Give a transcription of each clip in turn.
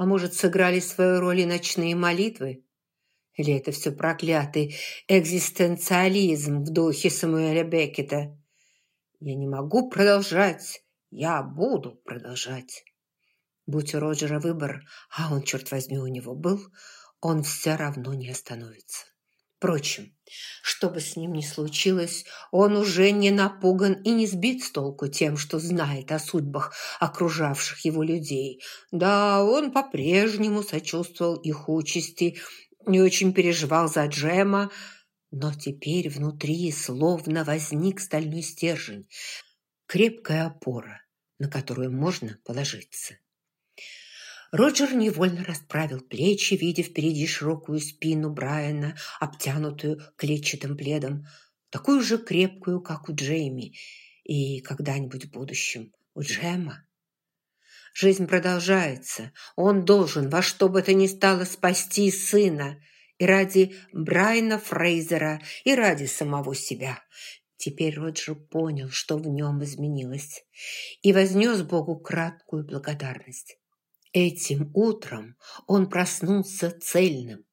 А может, сыграли свою роль и ночные молитвы? Или это все проклятый экзистенциализм в духе Самуэля Беккета? Я не могу продолжать. Я буду продолжать. Будь у Роджера выбор, а он, черт возьми, у него был, он все равно не остановится. Впрочем, что бы с ним ни случилось, он уже не напуган и не сбит с толку тем, что знает о судьбах окружавших его людей. Да, он по-прежнему сочувствовал их участи, не очень переживал за Джема, но теперь внутри словно возник стальной стержень, крепкая опора, на которую можно положиться. Роджер невольно расправил плечи, видя впереди широкую спину Брайана, обтянутую клетчатым пледом, такую же крепкую, как у Джейми, и когда-нибудь в будущем у Джема. Жизнь продолжается. Он должен во что бы то ни стало спасти сына. И ради Брайана Фрейзера, и ради самого себя. Теперь Роджер понял, что в нем изменилось, и вознес Богу краткую благодарность. Этим утром он проснулся цельным,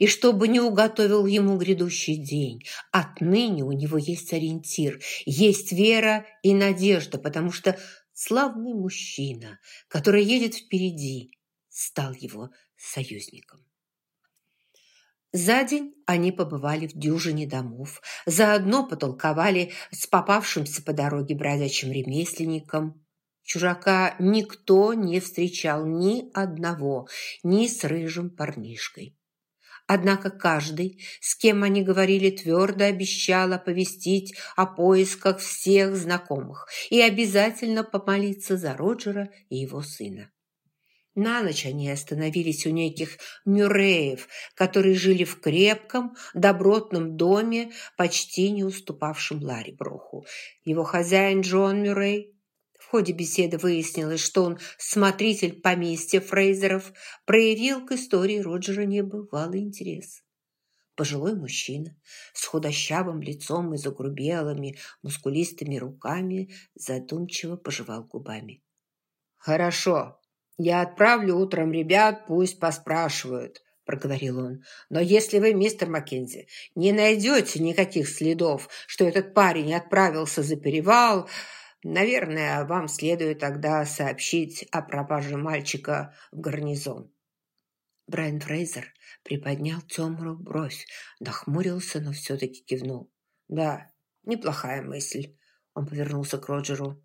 и чтобы не уготовил ему грядущий день, отныне у него есть ориентир, есть вера и надежда, потому что славный мужчина, который едет впереди, стал его союзником. За день они побывали в дюжине домов, заодно потолковали с попавшимся по дороге бродячим ремесленником, Чужака никто не встречал ни одного, ни с рыжим парнишкой. Однако каждый, с кем они говорили, твердо обещал оповестить о поисках всех знакомых и обязательно помолиться за Роджера и его сына. На ночь они остановились у неких Мюрреев, которые жили в крепком, добротном доме, почти не уступавшем Ларри Броху. Его хозяин Джон Мюррей ходе беседы выяснилось, что он смотритель поместья Фрейзеров, проявил к истории Роджера небывалый интерес. Пожилой мужчина с худощавым лицом и загрубелыми, мускулистыми руками задумчиво пожевал губами. «Хорошо, я отправлю утром ребят, пусть поспрашивают», – проговорил он. «Но если вы, мистер Маккензи, не найдете никаких следов, что этот парень отправился за перевал, Наверное, вам следует тогда сообщить о пропаже мальчика в гарнизон». Брайан Фрейзер приподнял темную бровь, нахмурился, но все-таки кивнул. «Да, неплохая мысль». Он повернулся к Роджеру.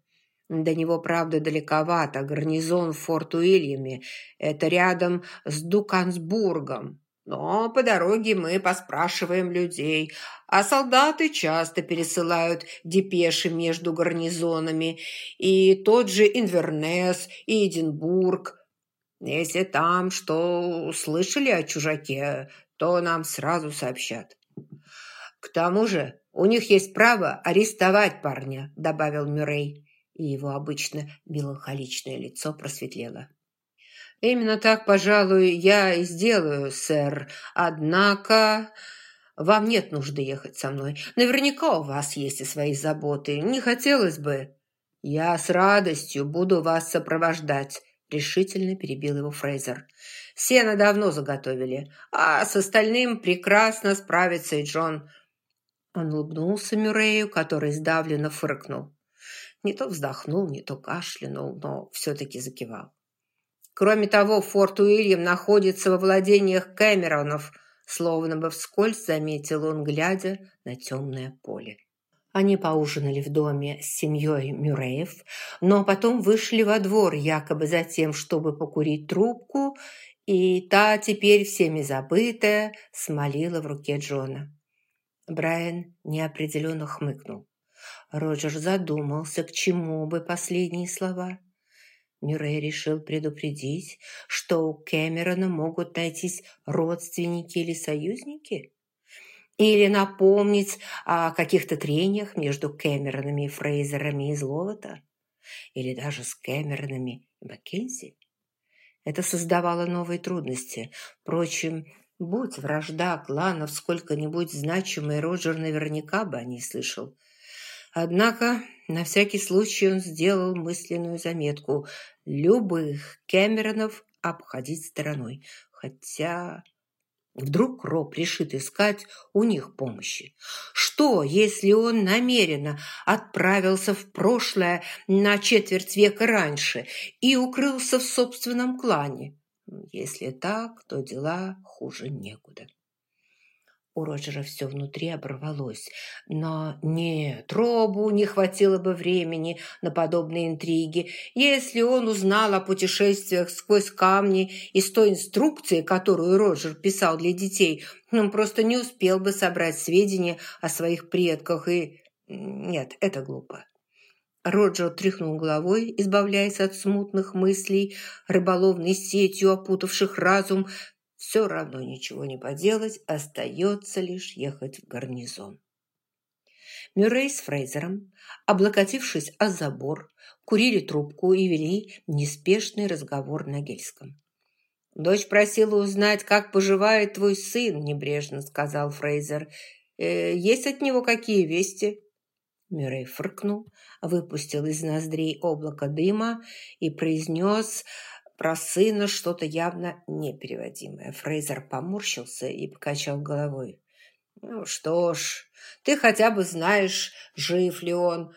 До него, правда, далековато. Гарнизон в Форт-Уильяме. Это рядом с Дукансбургом. Но по дороге мы поспрашиваем людей, а солдаты часто пересылают депеши между гарнизонами, и тот же Инвернес и Эдинбург. Если там что услышали о чужаке, то нам сразу сообщат. К тому же у них есть право арестовать парня, добавил Мюррей, и его обычно меланхоличное лицо просветлело. «Именно так, пожалуй, я и сделаю, сэр. Однако вам нет нужды ехать со мной. Наверняка у вас есть и свои заботы. Не хотелось бы...» «Я с радостью буду вас сопровождать», – решительно перебил его Фрейзер. «Сено давно заготовили, а с остальным прекрасно справится и Джон». Он улыбнулся Мюррею, который сдавленно фыркнул. Не то вздохнул, не то кашлянул, но все-таки закивал. Кроме того, форт Уильям находится во владениях Кэмеронов, словно бы вскользь заметил он, глядя на темное поле. Они поужинали в доме с семьей Мюрреев, но потом вышли во двор, якобы за тем, чтобы покурить трубку, и та, теперь всеми забытая, смолила в руке Джона. Брайан неопределенно хмыкнул. Роджер задумался, к чему бы последние слова. Мюррей решил предупредить, что у Кэмерона могут найтись родственники или союзники? Или напомнить о каких-то трениях между Кэмеронами и Фрейзерами из Ловота? Или даже с Кэмеронами и Маккензи? Это создавало новые трудности. Впрочем, будь вражда кланов сколько-нибудь значимой, Роджер наверняка бы о ней слышал. Однако на всякий случай он сделал мысленную заметку. Любых Кэмеронов обходить стороной. Хотя Вдруг Роб решит искать у них помощи. Что, если он намеренно отправился в прошлое на четверть века раньше и укрылся в собственном клане? Если так, то дела хуже некуда. У Роджера все внутри оборвалось. Но нет, Робу не хватило бы времени на подобные интриги, если он узнал о путешествиях сквозь камни из той инструкции, которую Роджер писал для детей. Он просто не успел бы собрать сведения о своих предках и... Нет, это глупо. Роджер тряхнул головой, избавляясь от смутных мыслей, рыболовной сетью опутавших разум, все равно ничего не поделать, остается лишь ехать в гарнизон. Мюррей с Фрейзером, облокотившись о забор, курили трубку и вели неспешный разговор на гельском. «Дочь просила узнать, как поживает твой сын», – небрежно сказал Фрейзер. «Э, «Есть от него какие вести?» Мюррей фыркнул, выпустил из ноздрей облако дыма и произнес про сына что-то явно непереводимое. Фрейзер поморщился и покачал головой. «Ну что ж, ты хотя бы знаешь, жив ли он».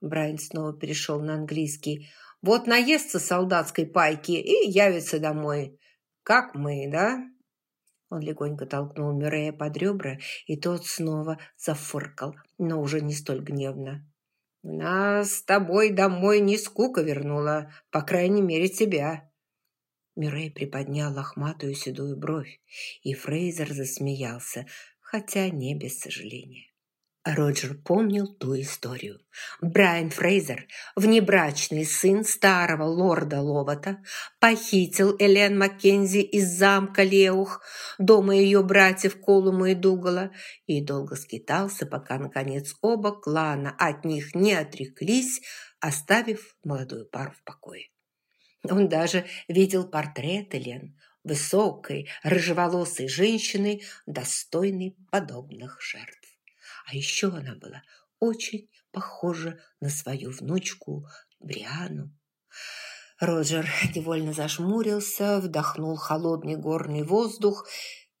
Брайан снова перешел на английский. «Вот наестся солдатской пайки и явится домой. Как мы, да?» Он легонько толкнул Мюррея под ребра, и тот снова зафыркал, но уже не столь гневно. «Нас с тобой домой не скука вернула, по крайней мере, тебя». Мюррей приподнял лохматую седую бровь, и Фрейзер засмеялся, хотя не без сожаления. Роджер помнил ту историю. Брайан Фрейзер, внебрачный сын старого лорда Ловата, похитил Элен Маккензи из замка Леух, дома ее братьев Колума и Дугала, и долго скитался, пока, наконец, оба клана от них не отреклись, оставив молодую пару в покое. Он даже видел портрет Элен, высокой, рыжеволосой женщины, достойной подобных жертв. А еще она была очень похожа на свою внучку Бриану. Роджер невольно зажмурился, вдохнул холодный горный воздух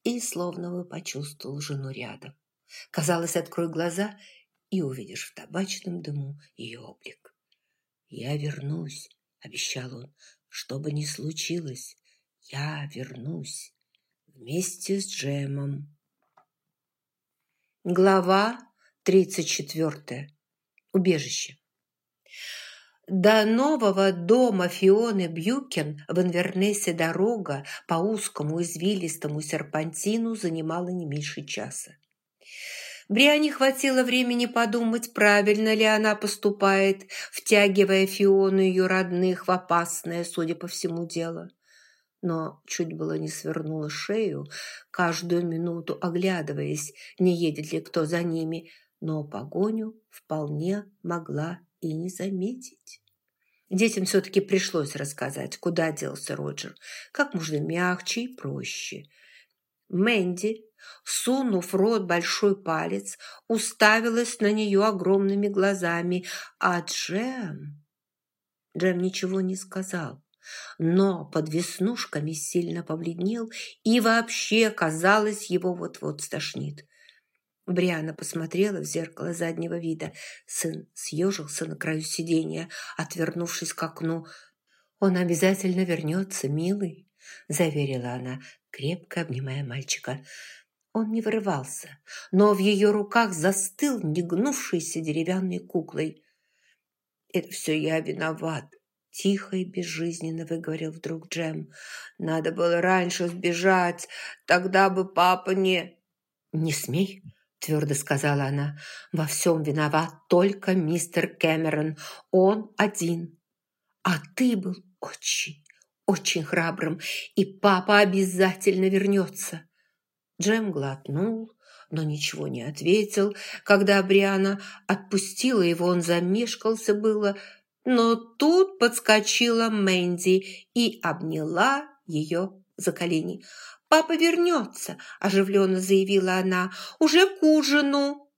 и словно бы почувствовал жену рядом. Казалось, открой глаза и увидишь в табачном дыму ее облик. «Я вернусь», – обещал он, – «что бы ни случилось, я вернусь вместе с Джемом». Глава 34. Убежище. До нового дома Фионы Бьюкен в Инвернесе дорога по узкому извилистому серпантину занимала не меньше часа. Бриане хватило времени подумать, правильно ли она поступает, втягивая Фиону и ее родных в опасное, судя по всему, дело. Но чуть было не свернула шею, каждую минуту оглядываясь, не едет ли кто за ними, но погоню вполне могла и не заметить. Детям все-таки пришлось рассказать, куда делся Роджер, как можно мягче и проще. Мэнди сунув в рот большой палец, уставилась на нее огромными глазами. А Джем... Джем ничего не сказал, но под веснушками сильно побледнел и вообще, казалось, его вот-вот стошнит. Бриана посмотрела в зеркало заднего вида. Сын съежился на краю сиденья, отвернувшись к окну. «Он обязательно вернется, милый», – заверила она, крепко обнимая мальчика. Он не вырывался, но в ее руках застыл негнувшейся деревянной куклой. «Это все я виноват», – тихо и безжизненно выговорил вдруг Джем. «Надо было раньше сбежать, тогда бы папа не...» «Не смей», – твердо сказала она. «Во всем виноват только мистер Кэмерон. Он один. А ты был очень, очень храбрым, и папа обязательно вернется». Джем глотнул, но ничего не ответил. Когда Бриана отпустила его, он замешкался было, но тут подскочила Мэнди и обняла ее за колени. «Папа вернется», – оживленно заявила она, – «уже к ужину».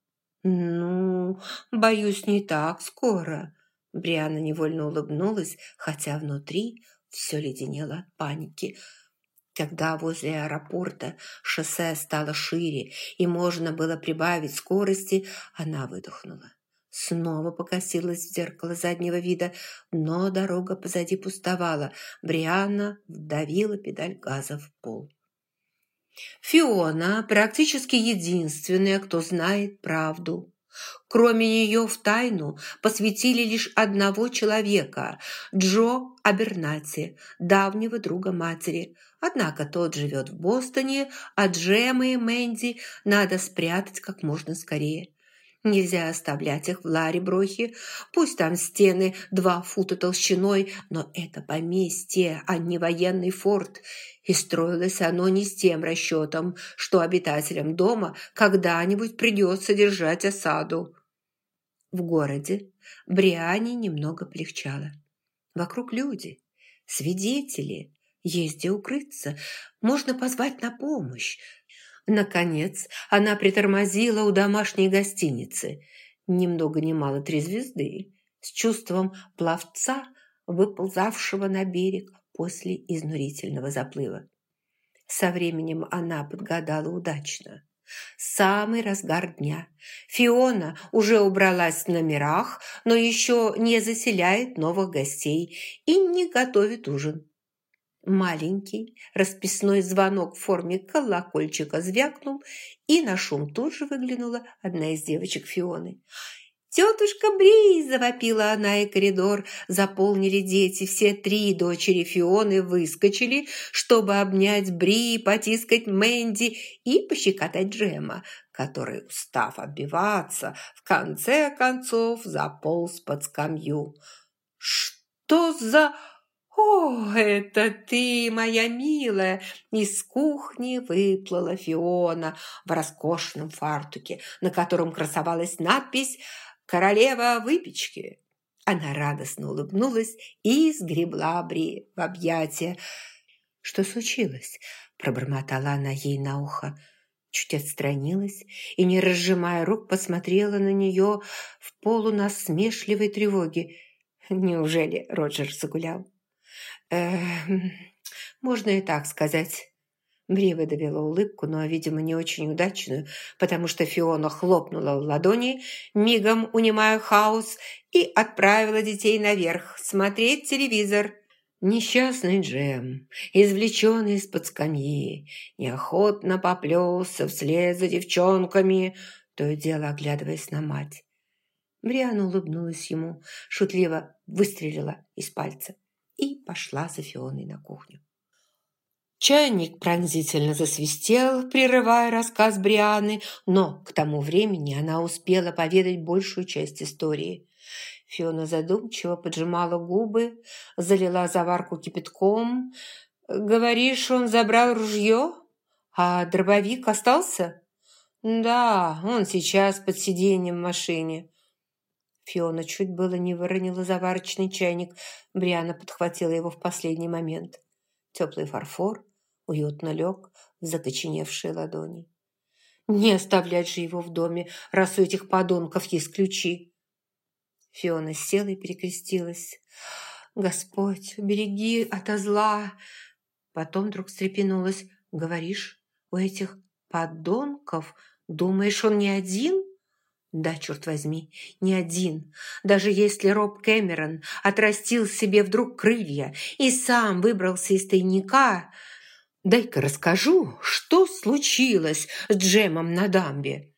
«Ну, боюсь, не так скоро». Бриана невольно улыбнулась, хотя внутри Все леденело от паники. Когда возле аэропорта шоссе стало шире и можно было прибавить скорости, она выдохнула. Снова покосилась в зеркало заднего вида, но дорога позади пустовала. Брианна вдавила педаль газа в пол. Фиона практически единственная, кто знает правду. Кроме нее в тайну посвятили лишь одного человека – Джо Абернати, давнего друга матери. Однако тот живет в Бостоне, а Джема и Мэнди надо спрятать как можно скорее. Нельзя оставлять их в ларе брохи. Пусть там стены два фута толщиной, но это поместье, а не военный форт. И строилось оно не с тем расчетом, что обитателям дома когда-нибудь придется держать осаду. В городе Бриане немного полегчало. Вокруг люди, свидетели, есть где укрыться, можно позвать на помощь. Наконец, она притормозила у домашней гостиницы. Ни много ни мало три звезды. С чувством пловца, выползавшего на берег после изнурительного заплыва. Со временем она подгадала удачно. Самый разгар дня. Фиона уже убралась в номерах, но еще не заселяет новых гостей и не готовит ужин. Маленький расписной звонок в форме колокольчика звякнул, и на шум тут же выглянула одна из девочек Фионы. «Тетушка Бри!» – завопила она, и коридор заполнили дети. Все три дочери Фионы выскочили, чтобы обнять Бри, потискать Мэнди и пощекотать Джема, который, устав отбиваться, в конце концов заполз под скамью. «Что за...» «О, это ты, моя милая!» Из кухни выплыла Фиона в роскошном фартуке, на котором красовалась надпись «Королева выпечки». Она радостно улыбнулась и сгребла Бри в объятия. «Что случилось?» – пробормотала она ей на ухо. Чуть отстранилась и, не разжимая рук, посмотрела на нее в полунасмешливой тревоге. Неужели Роджер загулял? Эм, можно и так сказать. Бри выдавила улыбку, но, видимо, не очень удачную, потому что Фиона хлопнула в ладони, мигом унимая хаос, и отправила детей наверх смотреть телевизор. Несчастный Джем, извлеченный из-под скамьи, неохотно поплелся вслед за девчонками, то и дело оглядываясь на мать. Бриана улыбнулась ему, шутливо выстрелила из пальца пошла за Фионой на кухню. Чайник пронзительно засвистел, прерывая рассказ Брианы, но к тому времени она успела поведать большую часть истории. Фиона задумчиво поджимала губы, залила заварку кипятком. «Говоришь, он забрал ружье? А дробовик остался?» «Да, он сейчас под сиденьем в машине». Фиона чуть было не выронила заварочный чайник. Бриана подхватила его в последний момент. Теплый фарфор уютно лег в закоченевшие ладони. Не оставлять же его в доме, раз у этих подонков есть ключи. Фиона села и перекрестилась. «Господь, убереги ото зла!» Потом вдруг встрепенулась. «Говоришь, у этих подонков, думаешь, он не один?» Да, черт возьми, не один. Даже если Роб Кэмерон отрастил себе вдруг крылья и сам выбрался из тайника... Дай-ка расскажу, что случилось с Джемом на дамбе.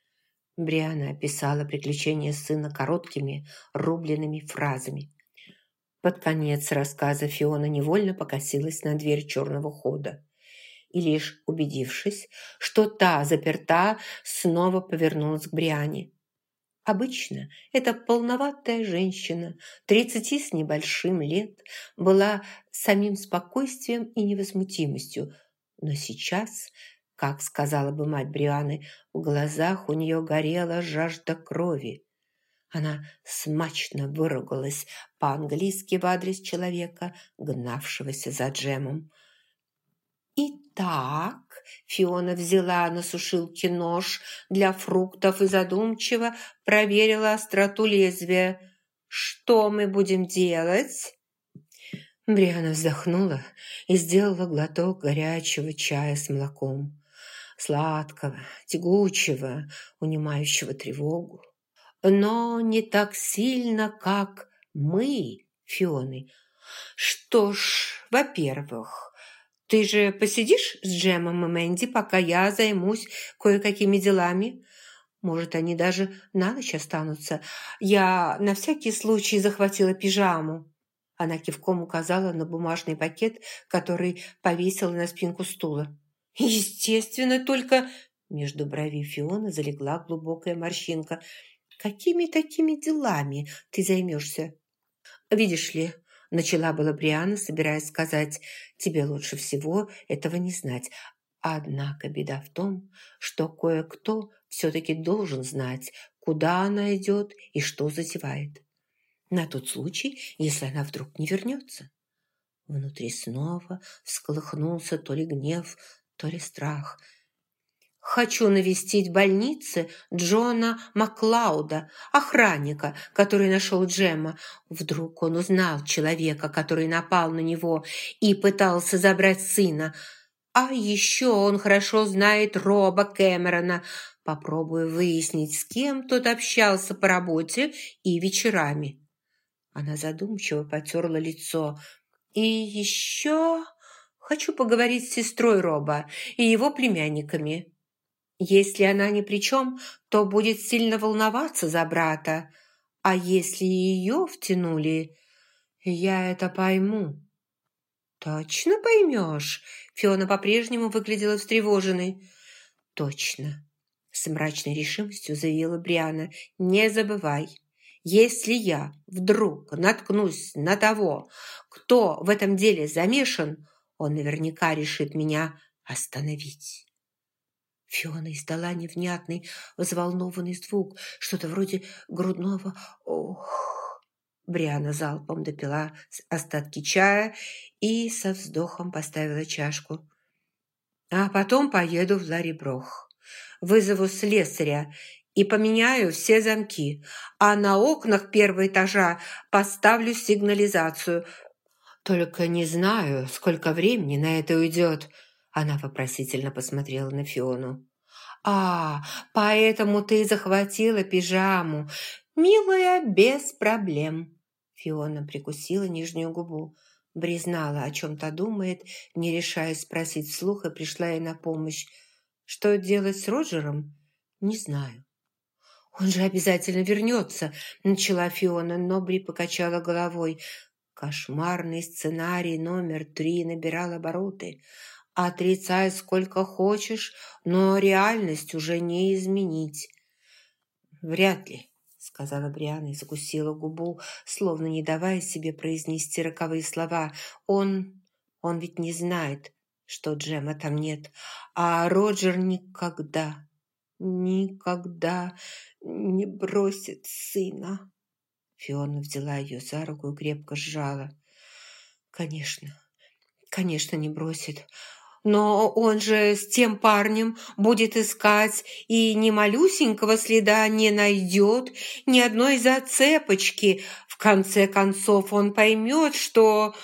Бриана описала приключения сына короткими, рубленными фразами. Под конец рассказа Фиона невольно покосилась на дверь черного хода и лишь убедившись, что та заперта, снова повернулась к Бриане. Обычно эта полноватая женщина, тридцати с небольшим лет, была самим спокойствием и невозмутимостью, но сейчас, как сказала бы мать Брианы, в глазах у нее горела жажда крови. Она смачно выругалась по-английски в адрес человека, гнавшегося за Джемом. «Итак», – Фиона взяла на сушилке нож для фруктов и задумчиво проверила остроту лезвия. «Что мы будем делать?» Бриана вздохнула и сделала глоток горячего чая с молоком. Сладкого, тягучего, унимающего тревогу. Но не так сильно, как мы, Фионы. Что ж, во-первых, ты же посидишь с Джемом и Мэнди, пока я займусь кое-какими делами? Может, они даже на ночь останутся. Я на всякий случай захватила пижаму. Она кивком указала на бумажный пакет, который повесила на спинку стула. «Естественно, только...» Между бровей Фиона залегла глубокая морщинка. «Какими такими делами ты займешься?» «Видишь ли, начала была Бриана, собираясь сказать, тебе лучше всего этого не знать. Однако беда в том, что кое-кто все-таки должен знать, куда она идет и что затевает на тот случай, если она вдруг не вернется. Внутри снова всколыхнулся то ли гнев, то ли страх. «Хочу навестить в больнице Джона Маклауда, охранника, который нашел Джемма. Вдруг он узнал человека, который напал на него и пытался забрать сына. А еще он хорошо знает Роба Кэмерона. Попробую выяснить, с кем тот общался по работе и вечерами». Она задумчиво потерла лицо. «И еще хочу поговорить с сестрой Роба и его племянниками. Если она ни при чем, то будет сильно волноваться за брата. А если ее втянули, я это пойму». «Точно поймешь?» Фиона по-прежнему выглядела встревоженной. «Точно», – с мрачной решимостью заявила Бриана. «Не забывай, если я вдруг наткнусь на того, кто в этом деле замешан, он наверняка решит меня остановить. Фиона издала невнятный, взволнованный звук, что-то вроде грудного «ох». Бриана залпом допила остатки чая и со вздохом поставила чашку. «А потом поеду в Лариброх. Вызову слесаря и поменяю все замки, а на окнах первого этажа поставлю сигнализацию. Только не знаю, сколько времени на это уйдет». Она вопросительно посмотрела на Фиону. «А, поэтому ты захватила пижаму. Милая, без проблем». Фиона прикусила нижнюю губу. Бри знала, о чем-то думает, не решаясь спросить вслух, и пришла ей на помощь. «Что делать с Роджером? Не знаю. «Он же обязательно вернется», – начала Фиона, но Бри покачала головой. Кошмарный сценарий номер три набирал обороты. Отрицай сколько хочешь, но реальность уже не изменить. «Вряд ли», – сказала Бриана и закусила губу, словно не давая себе произнести роковые слова. «Он... он ведь не знает, что Джема там нет, а Роджер никогда, никогда не бросит сына. Фиона взяла ее за руку и крепко сжала. Конечно, конечно, не бросит. Но он же с тем парнем будет искать и ни малюсенького следа не найдет, ни одной зацепочки. В конце концов он поймет, что